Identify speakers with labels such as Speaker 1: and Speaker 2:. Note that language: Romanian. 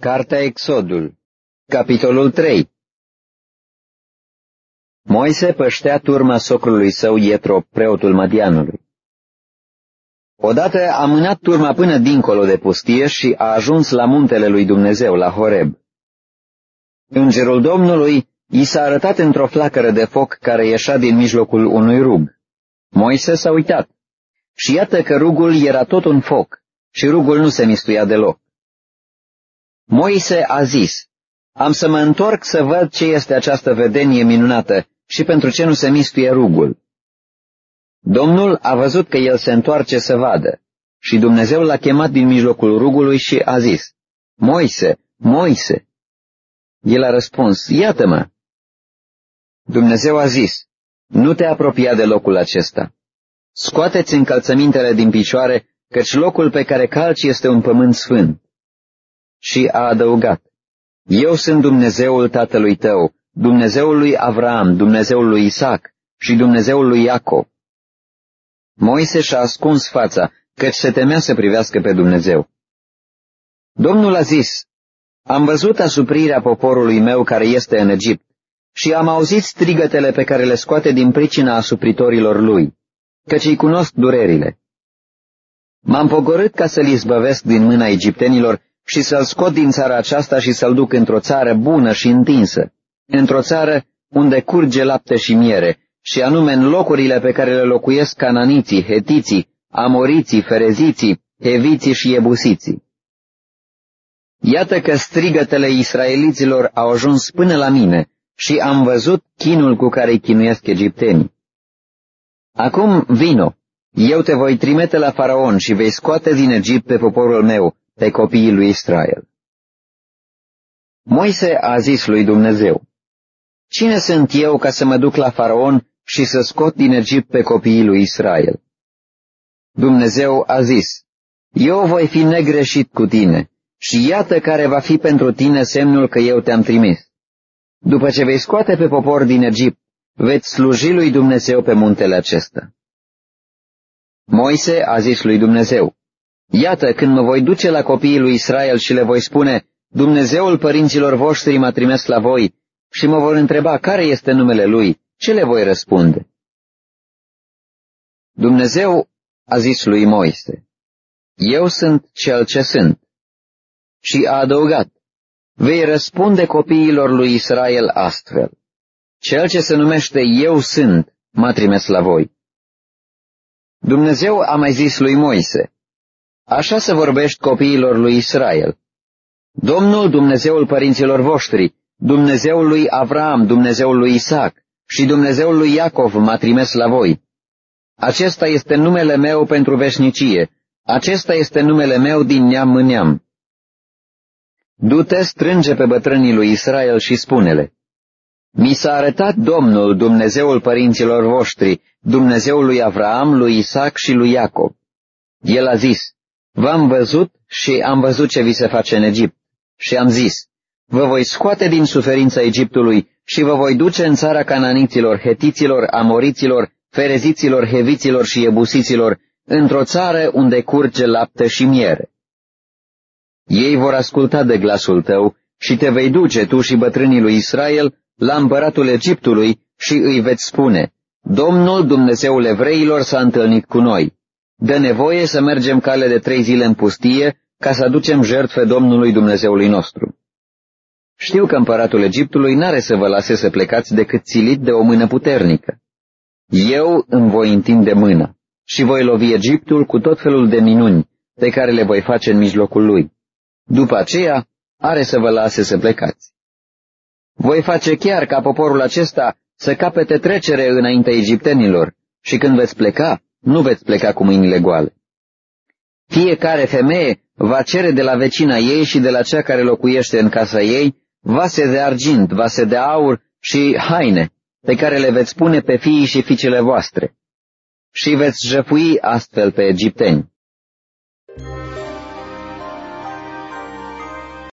Speaker 1: Cartea Exodul, capitolul 3 Moise păștea turma socrului său Ietro, preotul Madianului. Odată a mânat turma până dincolo de pustie și a ajuns la muntele lui Dumnezeu, la Horeb. Îngerul Domnului i s-a arătat într-o flacără de foc care ieșea din mijlocul unui rug. Moise s-a uitat și iată că rugul era tot un foc și rugul nu se mistuia deloc. Moise a zis, am să mă întorc să văd ce este această vedenie minunată și pentru ce nu se mistuie rugul. Domnul a văzut că el se întoarce să vadă și Dumnezeu l-a chemat din mijlocul rugului și a zis, Moise, Moise! El a răspuns, iată-mă! Dumnezeu a zis, nu te apropia de locul acesta. Scoateți încălțămintele din picioare, căci locul pe care calci este un pământ sfânt și a adăugat, Eu sunt Dumnezeul tatălui tău, Dumnezeul lui Avram, Dumnezeul lui Isaac și Dumnezeul lui Iacov. Moise și-a ascuns fața, căci se temea să privească pe Dumnezeu. Domnul a zis, Am văzut asuprirea poporului meu care este în Egipt și am auzit strigătele pe care le scoate din pricina asupritorilor lui, căci îi cunosc durerile. M-am pogorât ca să-l izbăvesc din mâna egiptenilor și să-l scot din țara aceasta și să-l duc într-o țară bună și întinsă, într-o țară unde curge lapte și miere, și anume în locurile pe care le locuiesc cananiții, hetiții, amoriții, fereziții, heviții și ebusiții. Iată că strigătele israeliților au ajuns până la mine și am văzut chinul cu care îi chinuiesc egiptenii. Acum vino, eu te voi trimite la faraon și vei scoate din Egipt pe poporul meu, pe copiii lui Israel. Moise a zis lui Dumnezeu, Cine sunt eu ca să mă duc la faraon și să scot din Egipt pe copiii lui Israel? Dumnezeu a zis, Eu voi fi negreșit cu tine și iată care va fi pentru tine semnul că eu te-am trimis. După ce vei scoate pe popor din Egipt, veți sluji lui Dumnezeu pe muntele acesta. Moise a zis lui Dumnezeu, Iată, când mă voi duce la copiii lui Israel și le voi spune, Dumnezeul părinților voștri m-a trimis la voi și mă vor întreba care este numele lui, ce le voi răspunde? Dumnezeu a zis lui Moise, Eu sunt cel ce sunt. Și a adăugat, Vei răspunde copiilor lui Israel astfel, Cel ce se numește Eu sunt m-a trimis la voi. Dumnezeu a mai zis lui Moise, Așa se vorbești copiilor lui Israel. Domnul Dumnezeul părinților voștri, Dumnezeul lui Avram, Dumnezeul lui Isaac și Dumnezeul lui Iacov m-a trimis la voi. Acesta este numele meu pentru veșnicie, acesta este numele meu din neam în neam. Du-te, strânge pe bătrânii lui Israel și spune-le, Mi s-a arătat Domnul, Dumnezeul părinților voștri, Dumnezeul lui Avram, lui Isaac și lui Iacov. El a zis, V-am văzut și am văzut ce vi se face în Egipt. Și am zis, vă voi scoate din suferința Egiptului și vă voi duce în țara cananiților, hetiților, amoriților, fereziților, heviților și ebusiților, într-o țară unde curge lapte și miere. Ei vor asculta de glasul tău și te vei duce tu și bătrânii lui Israel la împăratul Egiptului și îi veți spune, Domnul Dumnezeul evreilor s-a întâlnit cu noi dă nevoie să mergem cale de trei zile în pustie ca să aducem jertfe Domnului Dumnezeului nostru. Știu că împăratul Egiptului n-are să vă lase să plecați decât țilit de o mână puternică. Eu îmi voi întinde mâna și voi lovi Egiptul cu tot felul de minuni pe care le voi face în mijlocul lui. După aceea, are să vă lase să plecați. Voi face chiar ca poporul acesta să capete trecere înaintea egiptenilor și când veți pleca, nu veți pleca cu mâinile goale. Fiecare femeie va cere de la vecina ei și de la cea care locuiește în casa ei vase de argint, vase de aur și haine, pe care le veți pune pe fiii și fiicele voastre. Și veți jăfui astfel pe egipteni.